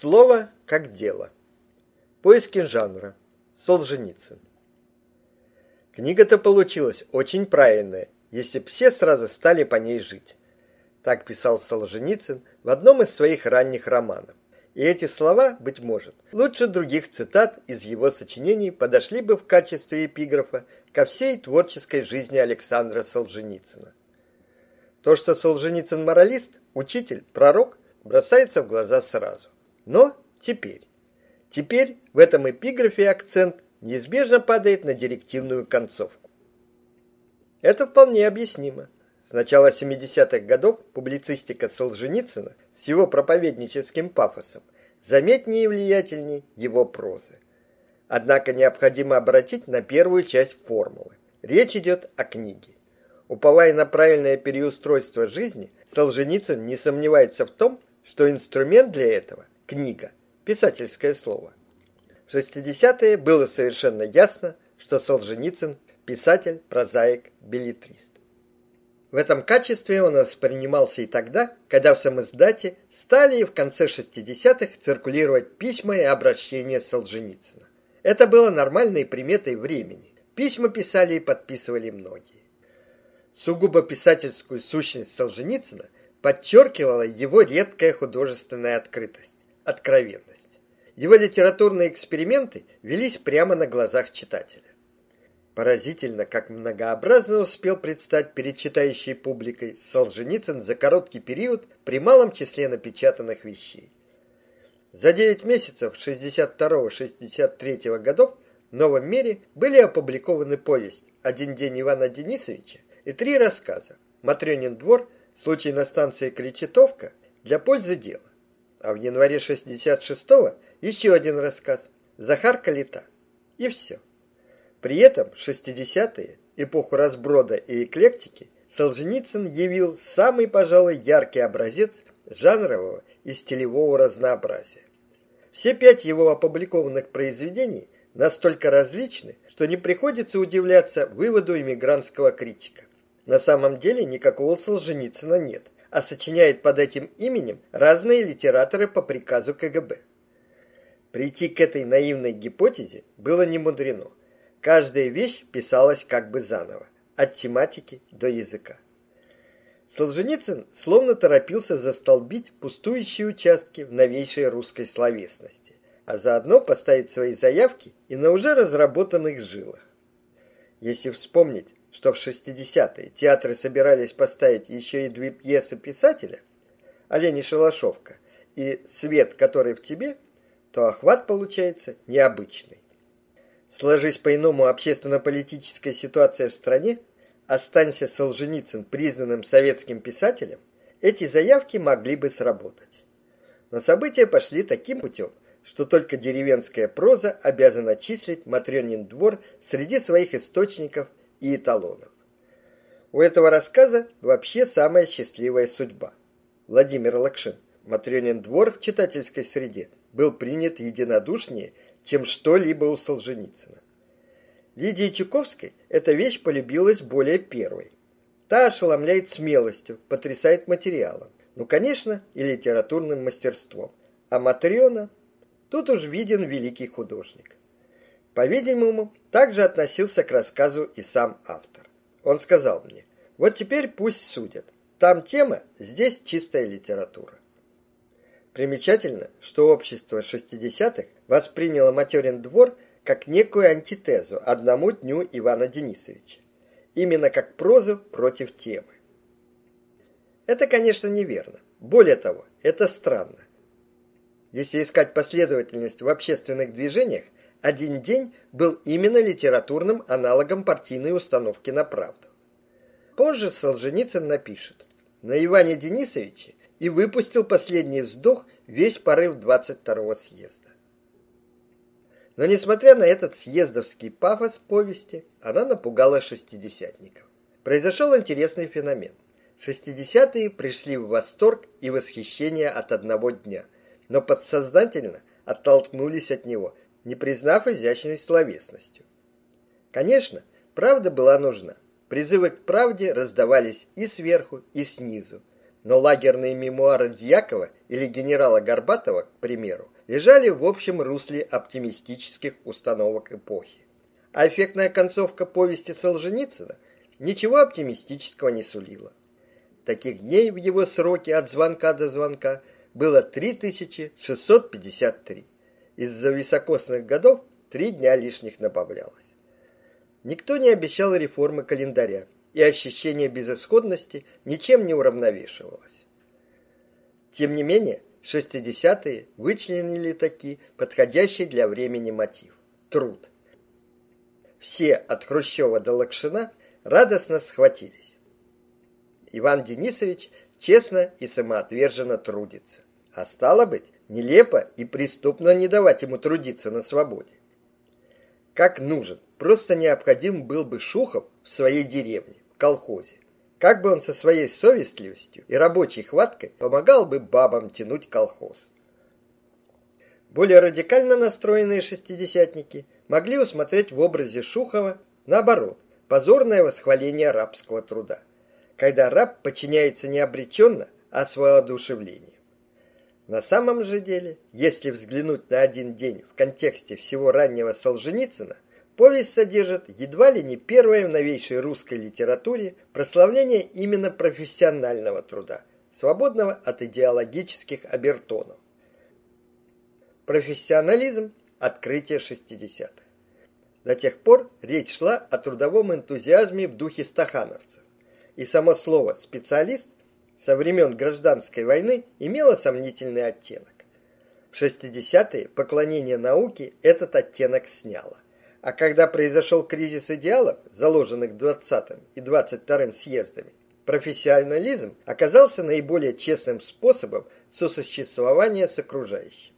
Слово как дело. Поиски жанра. Солженицын. Книга-то получилась очень правильная, если б все сразу стали по ней жить. Так писал Солженицын в одном из своих ранних романов. И эти слова, быть может, лучше других цитат из его сочинений подошли бы в качестве эпиграфа ко всей творческой жизни Александра Солженицына. То, что Солженицын моралист, учитель, пророк, бросается в глаза сразу. Но теперь. Теперь в этом эпиграфе акцент неизбежно падает на директивную концовку. Это вполне объяснимо. С начала 70-х годов публицистика Солженицына с его проповедническим пафосом заметнее и влиятельнее его прозы. Однако необходимо обратить на первую часть формулы. Речь идет о книге. Уповая на правильное переустройство жизни, Солженицын не сомневается в том, что инструмент для этого книга, писательское слово. В 60-е было совершенно ясно, что Солженицын писатель, прозаик, билетрист. В этом качестве он воспринимался и тогда, когда в самоиздате стали в конце 60-х циркулировать письма и обращения Солженицына. Это было нормальной приметой времени. Письма писали и подписывали многие. Сугубо писательскую сущность Солженицына подчеркивала его редкая художественная открытость откровенность. Его литературные эксперименты велись прямо на глазах читателя. Поразительно, как многообразно успел предстать перед читающей публикой Солженицын за короткий период при малом числе напечатанных вещей. За 9 месяцев 62-63 годов в Новом мире были опубликованы повесть «Один день Ивана Денисовича» и три рассказа «Матрёнин двор», «Случай на станции Кречетовка» для пользы дела а в январе 66-го еще один рассказ «Захар Калита». И все. При этом в 60-е, эпоху разброда и эклектики, Солженицын явил самый, пожалуй, яркий образец жанрового и стилевого разнообразия. Все пять его опубликованных произведений настолько различны, что не приходится удивляться выводу иммигрантского критика. На самом деле никакого Солженицына нет а сочиняют под этим именем разные литераторы по приказу КГБ. Прийти к этой наивной гипотезе было немудрено. Каждая вещь писалась как бы заново, от тематики до языка. Солженицын словно торопился застолбить пустующие участки в новейшей русской словесности, а заодно поставить свои заявки и на уже разработанных жилах. Если вспомнить, что в 60-е театры собирались поставить еще и две пьесы писателя «Олень и Шалашовка» и «Свет, который в тебе», то охват получается необычный. Сложись по-иному общественно-политическая ситуация в стране, останься Солженицын признанным советским писателем, эти заявки могли бы сработать. Но события пошли таким путем, что только деревенская проза обязана числить Матрёнин двор среди своих источников – и эталонов. У этого рассказа вообще самая счастливая судьба. Владимир Лакшин, Матрёнин двор в читательской среде, был принят единодушнее, чем что-либо у Солженицына. Лидии Чуковской эта вещь полюбилась более первой. Та ошеломляет смелостью, потрясает материалом, ну, конечно, и литературным мастерством. А Матрёна тут уж виден великий художник. По-видимому, также относился к рассказу и сам автор. Он сказал мне, вот теперь пусть судят. Там тема, здесь чистая литература. Примечательно, что общество 60-х восприняло Материн двор как некую антитезу одному дню Ивана Денисовича. Именно как прозу против темы. Это, конечно, неверно. Более того, это странно. Если искать последовательность в общественных движениях, один день был именно литературным аналогом партийной установки на правду. Позже Солженицын напишет: "На Иване Денисовиче и выпустил последний вздох весь порыв 22-го съезда". Но несмотря на этот съездовский пафос повести, она напугала шестидесятников. Произошел интересный феномен. Шестидесятые пришли в восторг и восхищение от одного дня, но подсознательно оттолкнулись от него не признав изящной словесностью. Конечно, правда была нужна. Призывы к правде раздавались и сверху, и снизу. но лагерные мемуары Дьякова или генерала Горбатова, к примеру, лежали в общем русле оптимистических установок эпохи. А эффектная концовка повести Солженицына ничего оптимистического не сулила. Таких дней в его сроке от звонка до звонка было 3653. Из-за високосных годов три дня лишних добавлялось. Никто не обещал реформы календаря, и ощущение безысходности ничем не уравновешивалось. Тем не менее, 60-е вычленили такие подходящий для времени мотив труд. Все от Хрущева до Лакшина радостно схватились. Иван Денисович честно и самоотверженно трудится. А стало быть, нелепо и преступно не давать ему трудиться на свободе. Как нужен, просто необходим был бы Шухов в своей деревне, в колхозе. Как бы он со своей совестливостью и рабочей хваткой помогал бы бабам тянуть колхоз. Более радикально настроенные шестидесятники могли усмотреть в образе Шухова, наоборот, позорное восхваление рабского труда, когда раб подчиняется не обреченно, а с воодушевлением. На самом же деле, если взглянуть на один день в контексте всего раннего Солженицына, повесть содержит едва ли не первое в новейшей русской литературе прославление именно профессионального труда, свободного от идеологических обертонов. Профессионализм – открытие 60-х. До тех пор речь шла о трудовом энтузиазме в духе стахановцев. И само слово «специалист» со времен гражданской войны имело сомнительный оттенок. В 60-е поклонение науке этот оттенок сняло. А когда произошел кризис идеалов, заложенных 20-м и 22-м съездами, профессионализм оказался наиболее честным способом сосуществования с окружающим.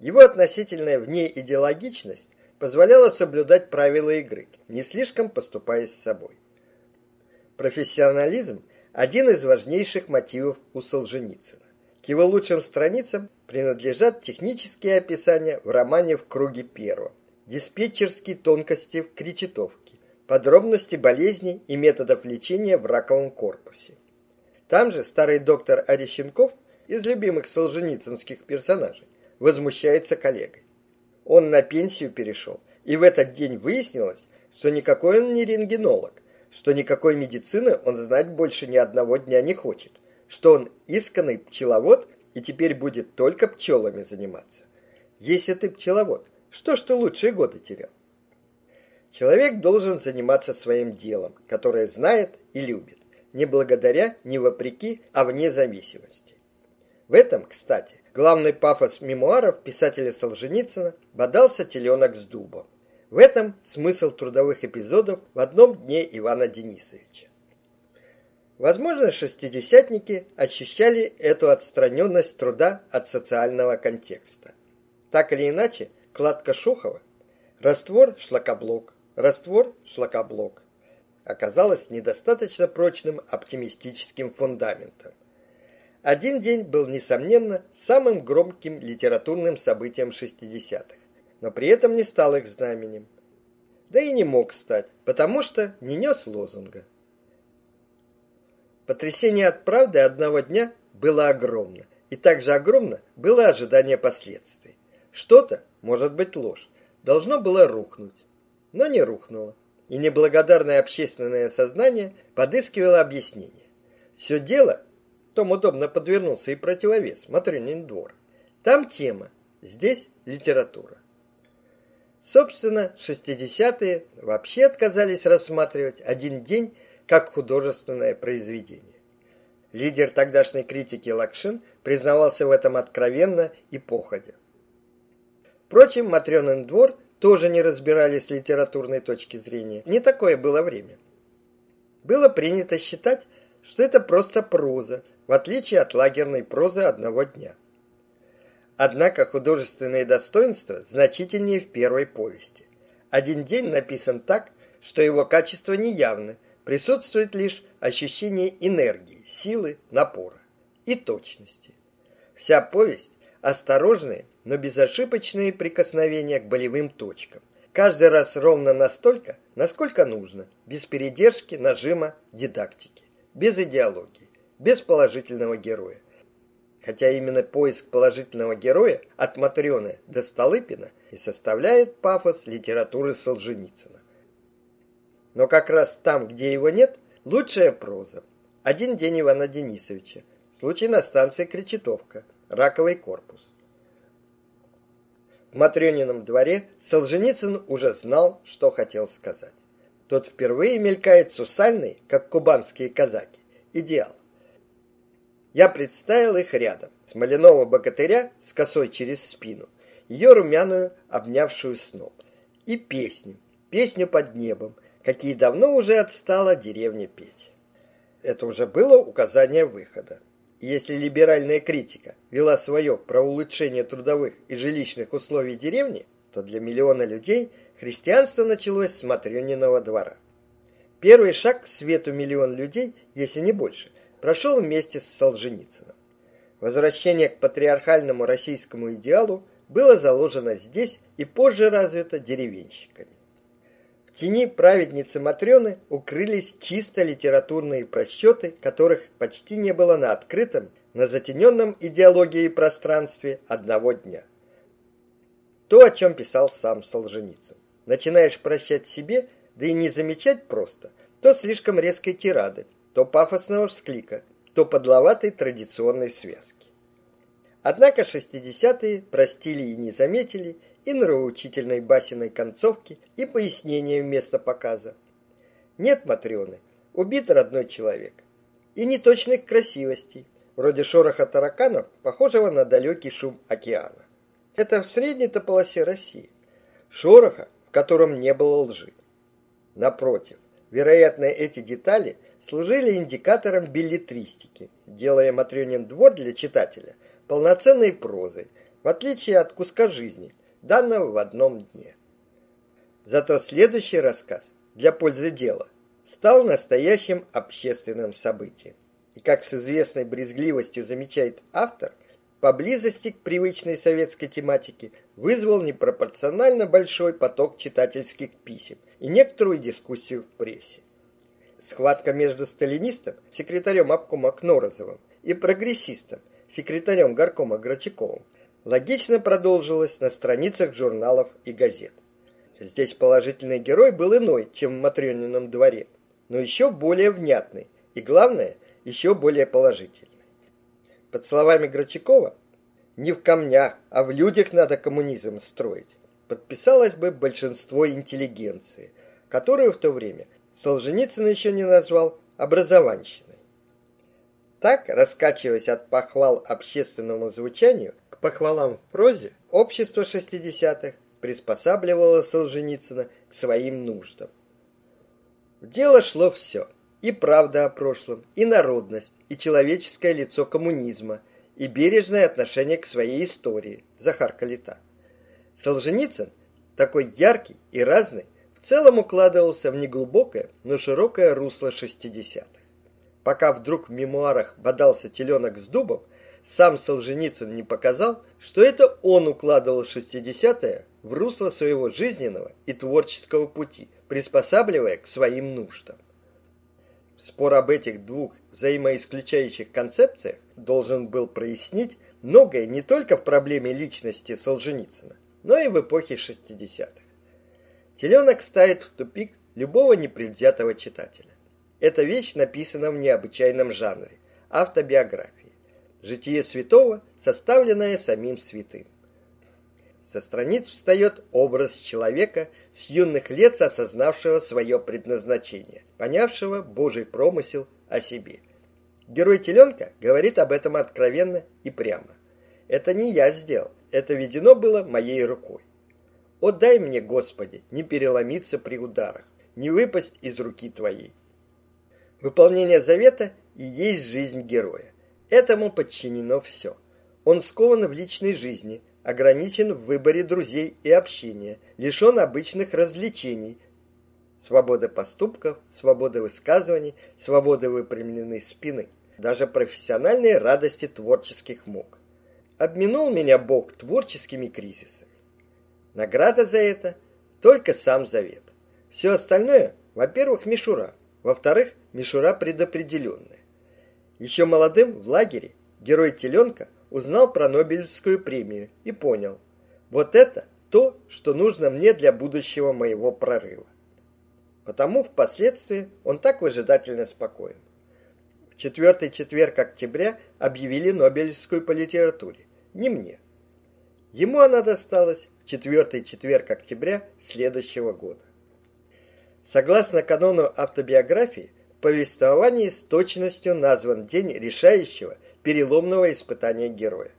Его относительная внеидеологичность позволяла соблюдать правила игры, не слишком поступаясь с собой. Профессионализм – один из важнейших мотивов у Солженицына. К его лучшим страницам принадлежат технические описания в романе «В круге первом», диспетчерские тонкости в кричитовке, подробности болезней и методов лечения в раковом корпусе. Там же старый доктор Орещенков из любимых солженицынских персонажей возмущается коллегой. Он на пенсию перешел, и в этот день выяснилось, что никакой он не рентгенолог, что никакой медицины он знать больше ни одного дня не хочет, что он исканный пчеловод и теперь будет только пчелами заниматься. Если ты пчеловод, что ж ты лучшие годы терял? Человек должен заниматься своим делом, которое знает и любит, не благодаря, не вопреки, а вне зависимости. В этом, кстати, главный пафос мемуаров писателя Солженицына бодался теленок с дубом. В этом смысл трудовых эпизодов в одном дне Ивана Денисовича. Возможно, шестидесятники ощущали эту отстраненность труда от социального контекста. Так или иначе, кладка Шухова, раствор шлакоблок, раствор шлакоблок оказалась недостаточно прочным оптимистическим фундаментом. Один день был, несомненно, самым громким литературным событием 60-х, но при этом не стал их знаменем. Да и не мог стать, потому что не нес лозунга. Потрясение от правды одного дня было огромно, и также огромно было ожидание последствий. Что-то, может быть ложь, должно было рухнуть, но не рухнуло, и неблагодарное общественное сознание подыскивало объяснение. Все дело, том удобно подвернулся и противовес, Матрёнин двор. Там тема, здесь литература. Собственно, 60-е вообще отказались рассматривать один день как художественное произведение. Лидер тогдашней критики Лакшин признавался в этом откровенно и походя. Впрочем, Матрёнин двор тоже не разбирались с литературной точки зрения. Не такое было время. Было принято считать, что это просто проза, в отличие от лагерной прозы одного дня. Однако художественные достоинства значительнее в первой повести. Один день написан так, что его качества неявны, присутствует лишь ощущение энергии, силы, напора и точности. Вся повесть осторожные, но безошибочные прикосновения к болевым точкам. Каждый раз ровно настолько, насколько нужно, без передержки, нажима, дидактики, без идеологии, без положительного героя. Хотя именно поиск положительного героя от Матрёны до Столыпина и составляет пафос литературы Солженицына. Но как раз там, где его нет, лучшая проза. Один день Ивана Денисовича. Случай на станции Кречетовка. Раковый корпус. В Матрёнином дворе Солженицын уже знал, что хотел сказать. Тот впервые мелькает сусальный, как кубанские казаки, идеал. Я представил их рядом. Смоляного богатыря с косой через спину, ее румяную, обнявшую сноп. И песню, песню под небом, какие давно уже отстала деревня петь. Это уже было указание выхода. Если либеральная критика вела свое про улучшение трудовых и жилищных условий деревни, то для миллиона людей христианство началось с Матрёниного двора. Первый шаг к свету миллион людей, если не больше, прошел вместе с Солженицыным. Возвращение к патриархальному российскому идеалу было заложено здесь и позже развито деревенщиками. В тени праведницы Матрёны укрылись чисто литературные просчеты, которых почти не было на открытом, на затененном идеологией пространстве одного дня. То, о чем писал сам Солженицын. Начинаешь прощать себе, да и не замечать просто, то слишком резкой тирады, то пафосного всклика, то подловатой традиционной связки. Однако шестидесятые простили и не заметили, и нравоучительной басиной концовки, и пояснения вместо показа. Нет Матрёны, убит родной человек. И неточных красивостей, вроде шороха тараканов, похожего на далекий шум океана. Это в средней-то полосе России. Шороха, в котором не было лжи. Напротив, вероятно, эти детали служили индикатором билетристики, делая Матрёнин двор для читателя полноценной прозой, в отличие от куска жизни – данного в одном дне. Зато следующий рассказ для пользы дела стал настоящим общественным событием. И как с известной брезгливостью замечает автор, поблизости к привычной советской тематике вызвал непропорционально большой поток читательских писем и некоторую дискуссию в прессе. Схватка между сталинистом, секретарем обкома Кнорозовым, и прогрессистом, секретарем горкома Грачаковым логично продолжилось на страницах журналов и газет. Здесь положительный герой был иной, чем в Матрёнином дворе, но еще более внятный и, главное, еще более положительный. Под словами Грачакова, не в камнях, а в людях надо коммунизм строить, подписалось бы большинство интеллигенции, которую в то время Солженицын еще не назвал образованщиной. Так, раскачиваясь от похвал общественному звучанию, похвалам в прозе, общество шестидесятых приспосабливало Солженицына к своим нуждам. В дело шло все: и правда о прошлом, и народность, и человеческое лицо коммунизма, и бережное отношение к своей истории. Захар Калита. Солженицын, такой яркий и разный, целом укладывался в неглубокое, но широкое русло шестидесятых. Пока вдруг в мемуарах бодался теленок с дубом, сам Солженицын не показал, что это он укладывал шестидесятые в русло своего жизненного и творческого пути, приспосабливая к своим нуждам. Спор об этих двух взаимоисключающих концепциях должен был прояснить многое не только в проблеме личности Солженицына, но и в эпохе шестидесятых. Теленок ставит в тупик любого непредвзятого читателя. Эта вещь написана в необычайном жанре автобиографии. Житие святого, составленное самим святым. Со страниц встает образ человека с юных лет осознавшего свое предназначение, понявшего Божий промысел о себе. Герой теленка говорит об этом откровенно и прямо. Это не я сделал, это ведено было моей рукой. О дай мне, Господи, не переломиться при ударах, не выпасть из руки твоей. Выполнение завета и есть жизнь героя. Этому подчинено все. Он скован в личной жизни, ограничен в выборе друзей и общения, лишен обычных развлечений. Свобода поступков, свобода высказываний, свобода выпрямленной спины, даже профессиональные радости творческих мук. Обминул меня Бог творческими кризисами. Награда за это только сам завет. Все остальное, во-первых, мишура, во-вторых, мишура предопределенная. Еще молодым в лагере герой Теленка узнал про Нобелевскую премию и понял, вот это то, что нужно мне для будущего моего прорыва. Потому впоследствии он так выжидательно спокоен. В четвертый четверг октября объявили Нобелевскую по литературе. Не мне. Ему она досталась четвертый четверг октября следующего года. Согласно канону автобиографии, в повествовании с точностью назван день решающего переломного испытания героя.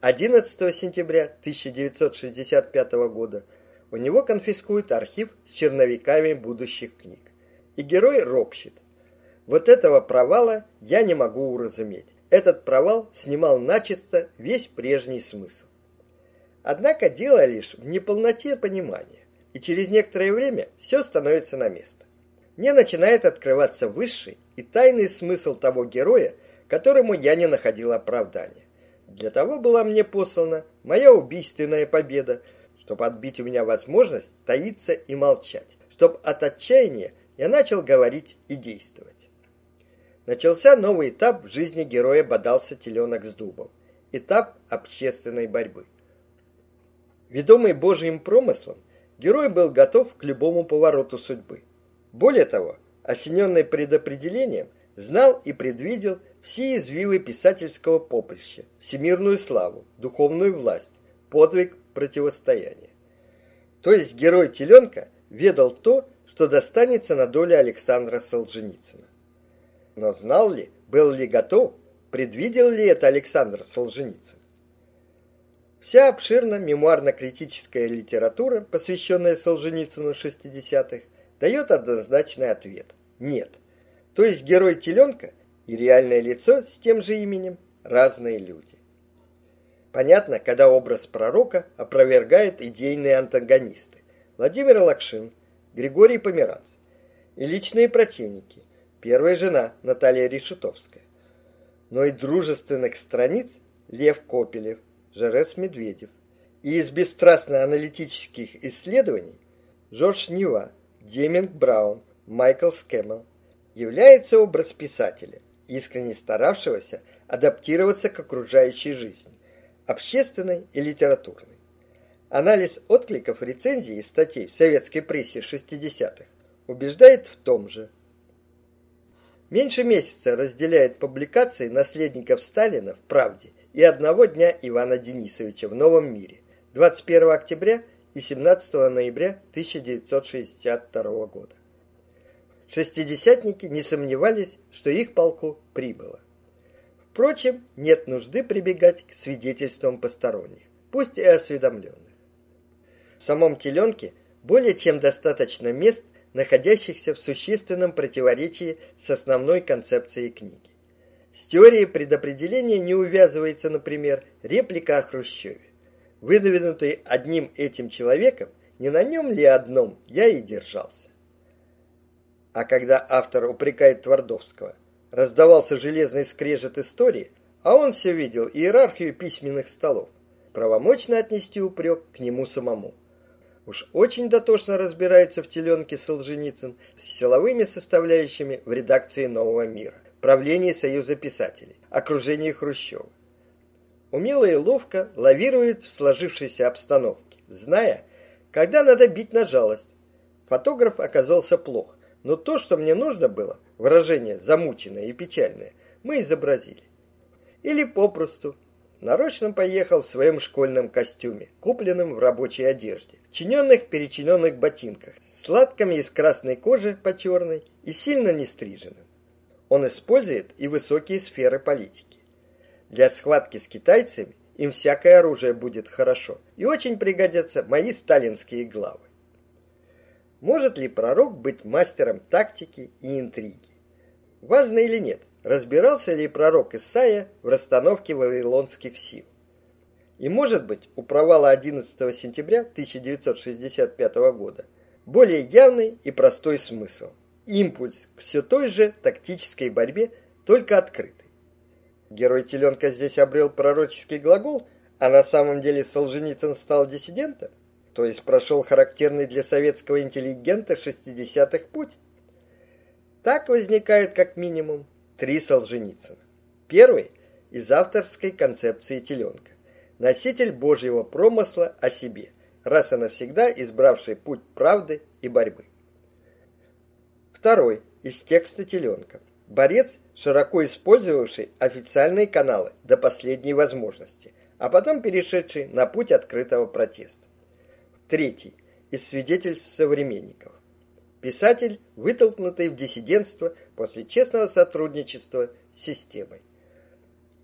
11 сентября 1965 года у него конфискуют архив с черновиками будущих книг. И герой ропщет. Вот этого провала я не могу уразуметь. Этот провал снимал начисто весь прежний смысл. Однако дело лишь в неполноте понимания, и через некоторое время все становится на место. Мне начинает открываться высший и тайный смысл того героя, которому я не находил оправдания. Для того была мне послана моя убийственная победа, чтобы отбить у меня возможность таиться и молчать, чтобы от отчаяния я начал говорить и действовать. Начался новый этап в жизни героя бодался теленок с дубом. Этап общественной борьбы. Ведомый Божьим промыслом, герой был готов к любому повороту судьбы. Более того, осененный предопределением, знал и предвидел все извивы писательского поприща, всемирную славу, духовную власть, подвиг противостояния. То есть герой Теленка ведал то, что достанется на долю Александра Солженицына. Но знал ли, был ли готов, предвидел ли это Александр Солженицын? Вся обширная мемуарно-критическая литература, посвященная Солженицыну 60-х, дает однозначный ответ – нет. То есть герой Теленка и реальное лицо с тем же именем – разные люди. Понятно, когда образ пророка опровергает идейные антагонисты Владимир Лакшин, Григорий Померанц и личные противники, первая жена Наталья Решетовская, но и дружественных страниц Лев Копелев, Жерес Медведев, и из бесстрастно-аналитических исследований Жорж Нива, Деминг Браун, Майкл Скэммел является образ писателя, искренне старавшегося адаптироваться к окружающей жизни, общественной и литературной. Анализ откликов рецензий и статей в советской прессе 60-х убеждает в том же. Меньше месяца разделяет публикации наследников Сталина в «Правде» и одного дня Ивана Денисовича в «Новом мире» 21 октября и 17 ноября 1962 года. Шестидесятники не сомневались, что их полку прибыло. Впрочем, нет нужды прибегать к свидетельствам посторонних, пусть и осведомленных. В самом теленке более чем достаточно мест, находящихся в существенном противоречии с основной концепцией книги. С теорией предопределения не увязывается, например, реплика о Хрущеве. Выдвинутый одним этим человеком, не на нем ли одном я и держался. А когда автор упрекает Твардовского, раздавался железный скрежет истории, а он все видел иерархию письменных столов, правомочно отнести упрек к нему самому. Уж очень дотошно разбирается в теленке Солженицын с силовыми составляющими в редакции «Нового мира», правлении Союза писателей, окружении Хрущева. Умело и ловко лавирует в сложившейся обстановке, зная, когда надо бить на жалость. Фотограф оказался плох, но то, что мне нужно было, выражение замученное и печальное, мы изобразили. Или попросту нарочно поехал в своем школьном костюме, купленном в рабочей одежде, чиненных-перечиненных ботинках, с из красной кожи по черной и сильно не стриженным. Он использует и высокие сферы политики. Для схватки с китайцами им всякое оружие будет хорошо, и очень пригодятся мои сталинские главы. Может ли пророк быть мастером тактики и интриги? Важно или нет, разбирался ли пророк Исаия в расстановке вавилонских сил? И может быть, у провала 11 сентября 1965 года более явный и простой смысл. Импульс к все той же тактической борьбе, только открытый. Герой Теленка здесь обрел пророческий глагол, а на самом деле Солженицын стал диссидентом? то есть прошел характерный для советского интеллигента 60-х путь. Так возникают как минимум три Солженицына. Первый – из авторской концепции теленка. Носитель Божьего промысла о себе, раз и навсегда избравший путь правды и борьбы. Второй – из текста теленка. Борец, широко использовавший официальные каналы до последней возможности, а потом перешедший на путь открытого протеста. Третий – из свидетельств современников. Писатель, вытолкнутый в диссидентство после честного сотрудничества с системой.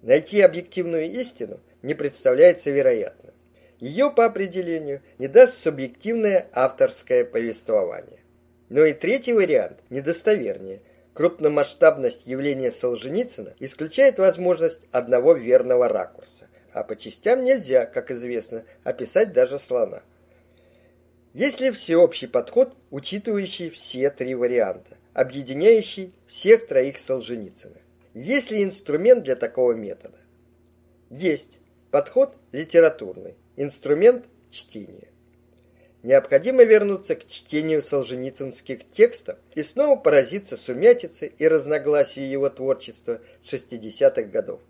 Найти объективную истину не представляется вероятным. Ее по определению не даст субъективное авторское повествование. Но и третий вариант недостовернее. Крупномасштабность явления Солженицына исключает возможность одного верного ракурса, а по частям нельзя, как известно, описать даже слона. Есть ли всеобщий подход, учитывающий все три варианта, объединяющий всех троих Солженицыных? Есть ли инструмент для такого метода? Есть. Подход литературный, инструмент чтения. Необходимо вернуться к чтению солженицынских текстов и снова поразиться сумятице и разногласию его творчества 60-х годов.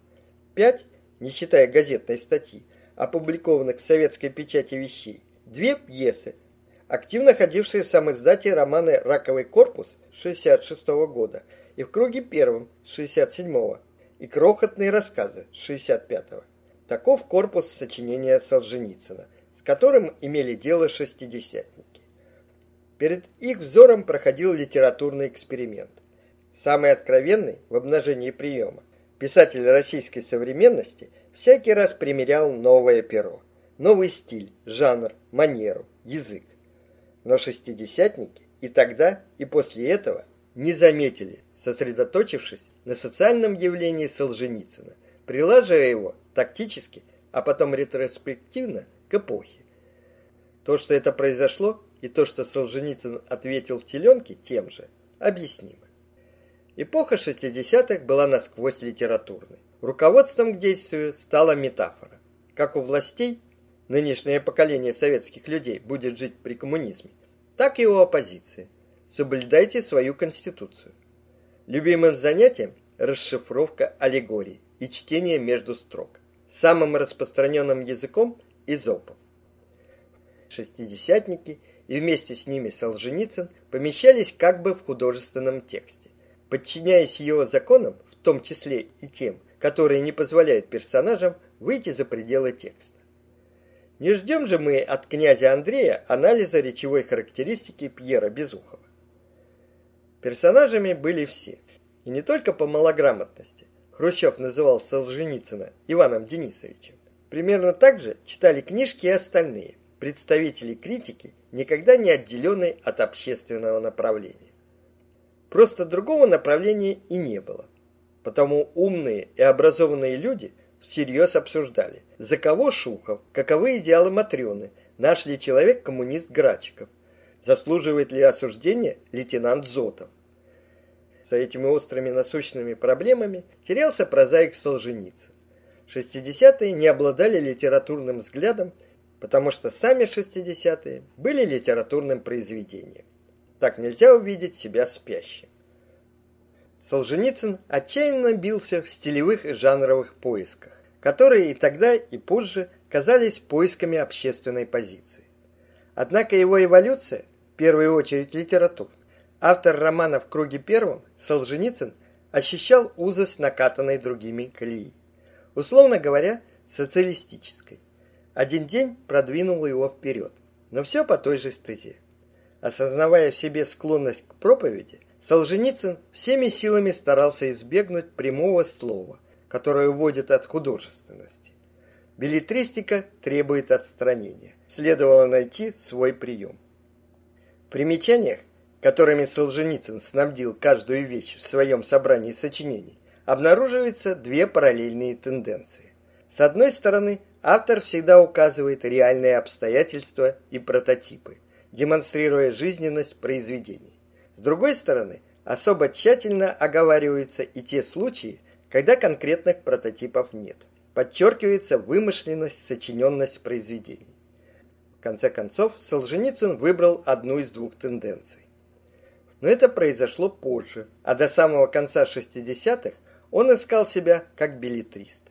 Пять, не считая газетной статьи, опубликованных в советской печати вещей, две пьесы, активно ходившие в самоиздате романы «Раковый корпус» 66 -го года и «В круге первом» с 67-го и «Крохотные рассказы» с 65-го. Таков корпус сочинения Солженицына, которым имели дело шестидесятники. Перед их взором проходил литературный эксперимент. Самый откровенный в обнажении приема. Писатель российской современности всякий раз примерял новое перо, новый стиль, жанр, манеру, язык но шестидесятники и тогда, и после этого не заметили, сосредоточившись на социальном явлении Солженицына, прилаживая его тактически, а потом ретроспективно к эпохе. То, что это произошло, и то, что Солженицын ответил теленке тем же, объяснимо. Эпоха 60-х была насквозь литературной. Руководством к действию стала метафора. Как у властей, нынешнее поколение советских людей будет жить при коммунизме, так и у оппозиции. Соблюдайте свою конституцию. Любимым занятием расшифровка аллегорий и чтение между строк. Самым распространенным языком изопов. Шестидесятники и вместе с ними Солженицын помещались как бы в художественном тексте, подчиняясь его законам, в том числе и тем, которые не позволяют персонажам выйти за пределы текста. Не ждем же мы от князя Андрея анализа речевой характеристики Пьера Безухова. Персонажами были все, и не только по малограмотности. Хрущев называл Солженицына Иваном Денисовичем. Примерно так же читали книжки и остальные представители критики, никогда не отделенные от общественного направления. Просто другого направления и не было. Потому умные и образованные люди – всерьез обсуждали, за кого Шухов, каковы идеалы Матрёны, наш ли человек коммунист Грачиков, заслуживает ли осуждения лейтенант Зотов. За этими острыми насущными проблемами терялся прозаик Солженицын. Шестидесятые не обладали литературным взглядом, потому что сами шестидесятые были литературным произведением. Так нельзя увидеть себя спящим. Солженицын отчаянно бился в стилевых и жанровых поисках которые и тогда, и позже казались поисками общественной позиции. Однако его эволюция, в первую очередь литератур, автор романа «В круге первом» Солженицын ощущал узость накатанной другими колеи. Условно говоря, социалистической. Один день продвинул его вперед, но все по той же стезе. Осознавая в себе склонность к проповеди, Солженицын всеми силами старался избегнуть прямого слова, которая уводит от художественности. Билетристика требует отстранения. Следовало найти свой прием. В примечаниях, которыми Солженицын снабдил каждую вещь в своем собрании сочинений, обнаруживаются две параллельные тенденции. С одной стороны, автор всегда указывает реальные обстоятельства и прототипы, демонстрируя жизненность произведений. С другой стороны, особо тщательно оговариваются и те случаи, когда конкретных прототипов нет. Подчеркивается вымышленность, сочиненность произведений. В конце концов, Солженицын выбрал одну из двух тенденций. Но это произошло позже, а до самого конца 60-х он искал себя как билетрист.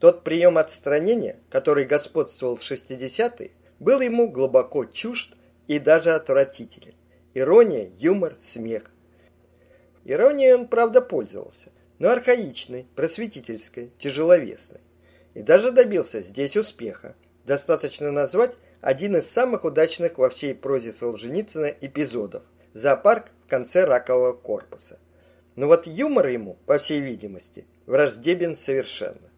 Тот прием отстранения, который господствовал в 60-е, был ему глубоко чужд и даже отвратителен. Ирония, юмор, смех. Иронией он, правда, пользовался, но архаичной, просветительской, тяжеловесной. И даже добился здесь успеха. Достаточно назвать один из самых удачных во всей прозе Солженицына эпизодов – зоопарк в конце ракового корпуса. Но вот юмор ему, по всей видимости, враждебен совершенно.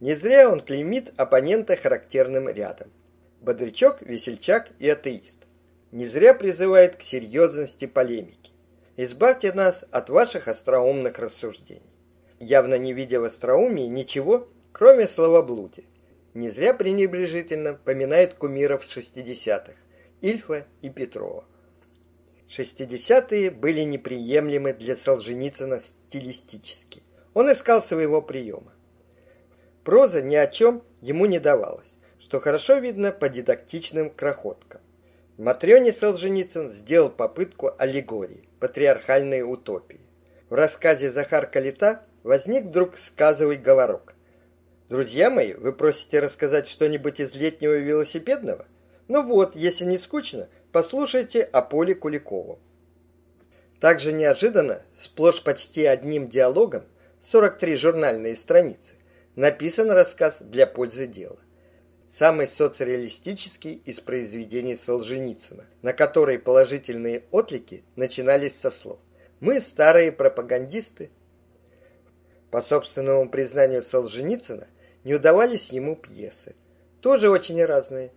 Не зря он клеймит оппонента характерным рядом. Бодрячок, весельчак и атеист. Не зря призывает к серьезности полемики. Избавьте нас от ваших остроумных рассуждений. Явно не видя в остроумии ничего, кроме словоблудия. Не зря пренебрежительно поминает кумиров 60-х, Ильфа и Петрова. Шестидесятые были неприемлемы для Солженицына стилистически. Он искал своего приема. Проза ни о чем ему не давалась, что хорошо видно по дидактичным крохоткам. Матрёне Солженицын сделал попытку аллегории, патриархальной утопии. В рассказе Захар Калита возник вдруг сказовый говорок. Друзья мои, вы просите рассказать что-нибудь из летнего велосипедного? Ну вот, если не скучно, послушайте о Поле Куликову. Также неожиданно, сплошь почти одним диалогом, 43 журнальные страницы, написан рассказ для пользы дела. Самый соцреалистический из произведений Солженицына, на который положительные отклики начинались со слов «Мы старые пропагандисты». По собственному признанию Солженицына, не удавались ему пьесы, тоже очень разные,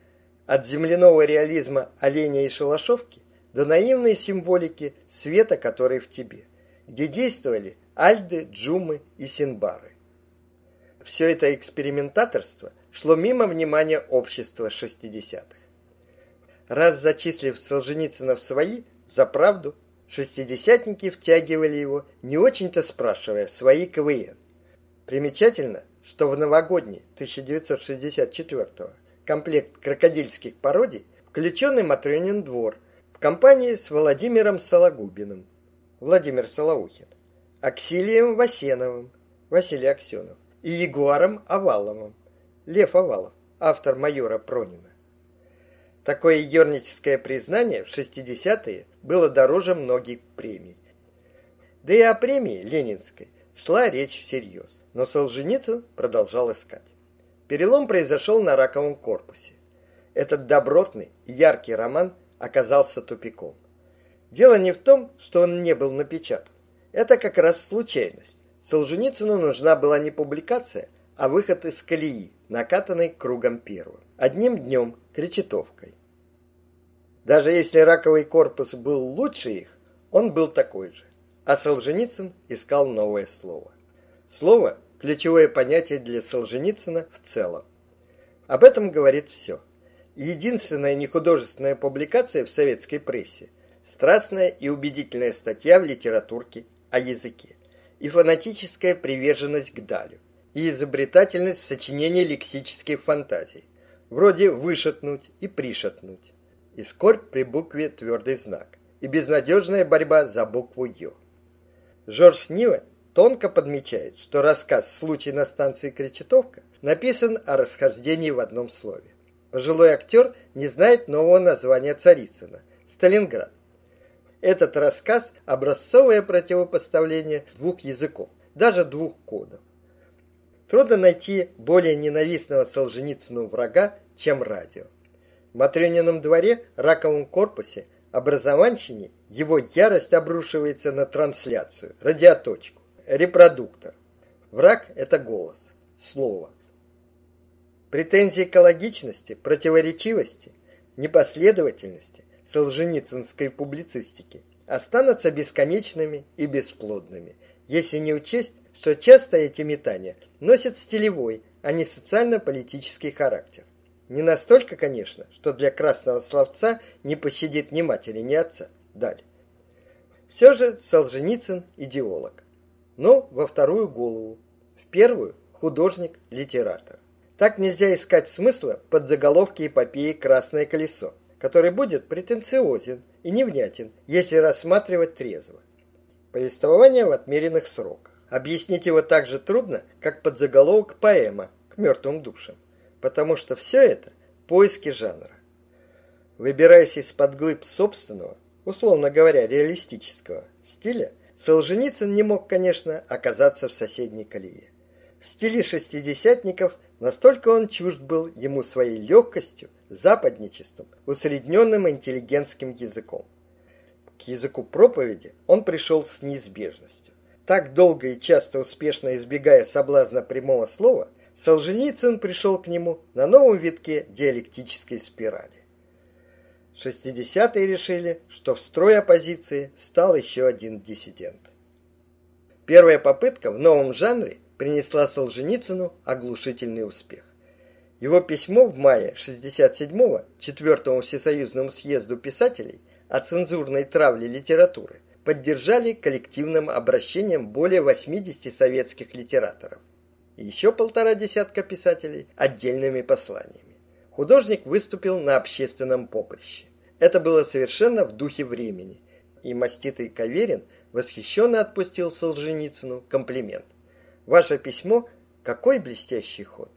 от земляного реализма оленя и шалашовки до наивной символики света, который в тебе, где действовали альды, джумы и синбары все это экспериментаторство шло мимо внимания общества 60-х. Раз зачислив Солженицына в свои, за правду, шестидесятники втягивали его, не очень-то спрашивая, свои КВН. Примечательно, что в новогодний 1964 комплект крокодильских пародий включенный Матрёнин двор в компании с Владимиром Сологубиным, Владимир Солоухин, Аксилием Васеновым, Василий Аксенов, и Егором Оваловым. Лев Овалов, автор майора Пронина. Такое ерническое признание в 60-е было дороже многих премий. Да и о премии Ленинской шла речь всерьез, но Солженицын продолжал искать. Перелом произошел на раковом корпусе. Этот добротный яркий роман оказался тупиком. Дело не в том, что он не был напечатан. Это как раз случайность. Солженицыну нужна была не публикация, а выход из колеи, накатанной кругом первым. Одним днем, кречетовкой. Даже если раковый корпус был лучше их, он был такой же. А Солженицын искал новое слово. Слово – ключевое понятие для Солженицына в целом. Об этом говорит все. Единственная нехудожественная публикация в советской прессе – страстная и убедительная статья в литературке о языке и фанатическая приверженность к Далю, и изобретательность сочинения лексических фантазий, вроде «вышатнуть» и «пришатнуть», и скорбь при букве твердый знак, и безнадежная борьба за букву «ё». Жорж Нива тонко подмечает, что рассказ «Случай на станции Кречетовка» написан о расхождении в одном слове. Пожилой актер не знает нового названия Царицына – Сталинград. Этот рассказ – образцовое противопоставление двух языков, даже двух кодов. Трудно найти более ненавистного Солженицыну врага, чем радио. В Матрёнином дворе, раковом корпусе, образованщине его ярость обрушивается на трансляцию, радиоточку, репродуктор. Враг – это голос, слово. Претензии к логичности, противоречивости, непоследовательности солженицынской публицистики останутся бесконечными и бесплодными, если не учесть, что часто эти метания носят стилевой, а не социально-политический характер. Не настолько, конечно, что для красного словца не пощадит ни матери, ни отца. Далее. Все же Солженицын идеолог. Но во вторую голову. В первую художник-литератор. Так нельзя искать смысла под заголовки эпопеи «Красное колесо» который будет претенциозен и невнятен, если рассматривать трезво. Повествование в отмеренных сроках. Объяснить его так же трудно, как подзаголовок поэма «К мертвым душам», потому что все это – поиски жанра. Выбираясь из-под глыб собственного, условно говоря, реалистического стиля, Солженицын не мог, конечно, оказаться в соседней колее. В стиле шестидесятников настолько он чужд был ему своей легкостью, западничеством, усредненным интеллигентским языком. К языку проповеди он пришел с неизбежностью. Так долго и часто успешно избегая соблазна прямого слова, Солженицын пришел к нему на новом витке диалектической спирали. Шестидесятые решили, что в строй оппозиции встал еще один диссидент. Первая попытка в новом жанре принесла Солженицыну оглушительный успех. Его письмо в мае 67-го Четвертому Всесоюзному съезду писателей о цензурной травле литературы поддержали коллективным обращением более 80 советских литераторов и еще полтора десятка писателей отдельными посланиями. Художник выступил на общественном поприще. Это было совершенно в духе времени, и маститый Каверин восхищенно отпустил Солженицыну комплимент. Ваше письмо какой блестящий ход.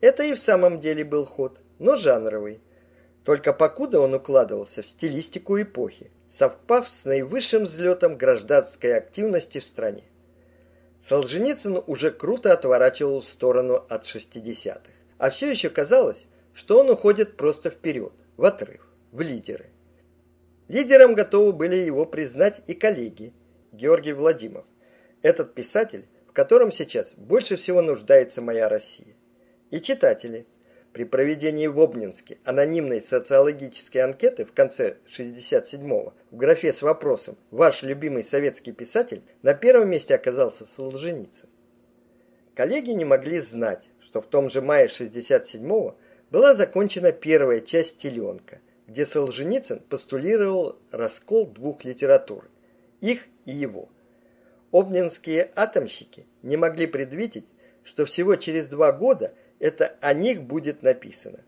Это и в самом деле был ход, но жанровый. Только покуда он укладывался в стилистику эпохи, совпав с наивысшим взлетом гражданской активности в стране. Солженицын уже круто отворачивал в сторону от шестидесятых, а все еще казалось, что он уходит просто вперед, в отрыв, в лидеры. Лидером готовы были его признать и коллеги. Георгий Владимиров. Этот писатель котором сейчас больше всего нуждается моя Россия. И читатели. При проведении в Обнинске анонимной социологической анкеты в конце 67-го в графе с вопросом «Ваш любимый советский писатель» на первом месте оказался Солженицын. Коллеги не могли знать, что в том же мае 67-го была закончена первая часть «Теленка», где Солженицын постулировал раскол двух литератур – их и его – Обнинские атомщики не могли предвидеть, что всего через два года это о них будет написано.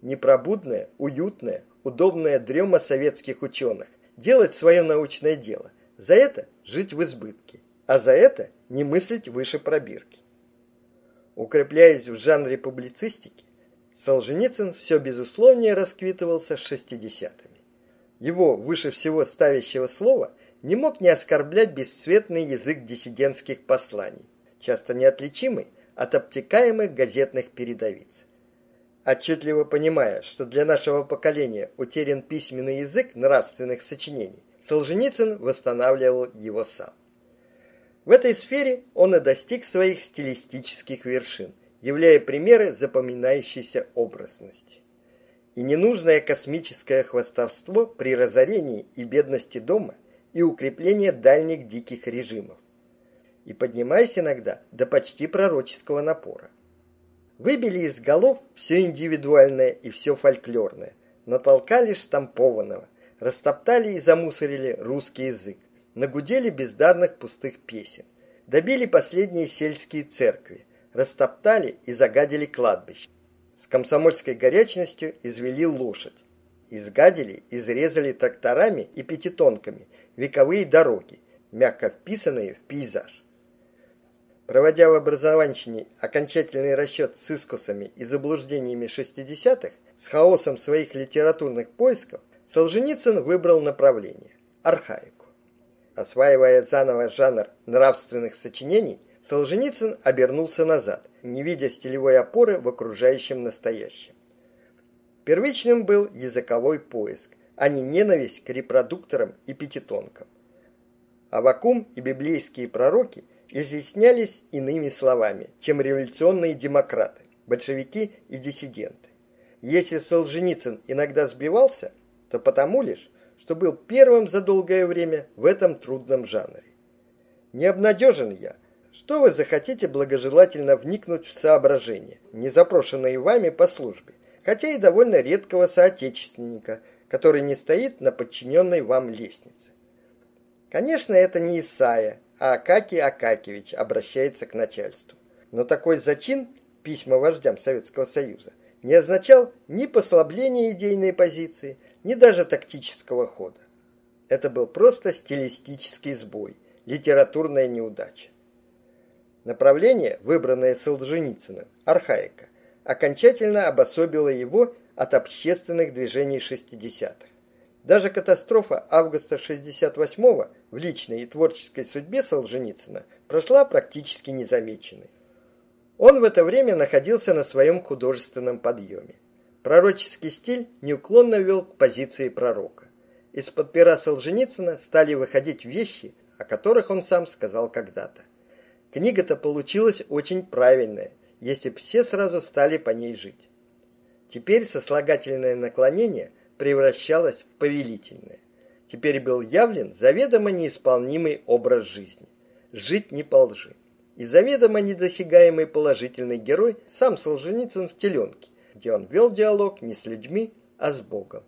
Непробудная, уютная, удобная дрема советских ученых. Делать свое научное дело. За это жить в избытке. А за это не мыслить выше пробирки. Укрепляясь в жанре публицистики, Солженицын все безусловнее расквитывался шестидесятыми. Его выше всего ставящего слова – не мог не оскорблять бесцветный язык диссидентских посланий, часто неотличимый от обтекаемых газетных передовиц. Отчетливо понимая, что для нашего поколения утерян письменный язык нравственных сочинений, Солженицын восстанавливал его сам. В этой сфере он и достиг своих стилистических вершин, являя примеры запоминающейся образности. И ненужное космическое хвастовство при разорении и бедности дома и укрепление дальних диких режимов. И поднимаясь иногда до почти пророческого напора. Выбили из голов все индивидуальное и все фольклорное, натолкали штампованного, растоптали и замусорили русский язык, нагудели бездарных пустых песен, добили последние сельские церкви, растоптали и загадили кладбище. С комсомольской горячностью извели лошадь, изгадили, изрезали тракторами и пятитонками вековые дороги, мягко вписанные в пейзаж. Проводя в образованщине окончательный расчет с искусами и заблуждениями 60-х, с хаосом своих литературных поисков, Солженицын выбрал направление – архаику. Осваивая заново жанр нравственных сочинений, Солженицын обернулся назад, не видя стилевой опоры в окружающем настоящем. Первичным был языковой поиск, а не ненависть к репродукторам и пятитонкам. Авакум и библейские пророки изъяснялись иными словами, чем революционные демократы, большевики и диссиденты. Если Солженицын иногда сбивался, то потому лишь, что был первым за долгое время в этом трудном жанре. Не обнадежен я, что вы захотите благожелательно вникнуть в соображения, не запрошенные вами по службе, хотя и довольно редкого соотечественника, который не стоит на подчиненной вам лестнице. Конечно, это не Исаия, а Акакий Акакевич обращается к начальству. Но такой зачин письма вождям Советского Союза не означал ни послабления идейной позиции, ни даже тактического хода. Это был просто стилистический сбой, литературная неудача. Направление, выбранное Солженицыным, архаика, окончательно обособило его от общественных движений 60-х. Даже катастрофа августа 68-го в личной и творческой судьбе Солженицына прошла практически незамеченной. Он в это время находился на своем художественном подъеме. Пророческий стиль неуклонно вел к позиции пророка. Из-под пера Солженицына стали выходить вещи, о которых он сам сказал когда-то. Книга-то получилась очень правильная, если все сразу стали по ней жить. Теперь сослагательное наклонение превращалось в повелительное. Теперь был явлен заведомо неисполнимый образ жизни. Жить не по лжи. И заведомо недосягаемый положительный герой сам Солженицын в теленке, где он вел диалог не с людьми, а с Богом.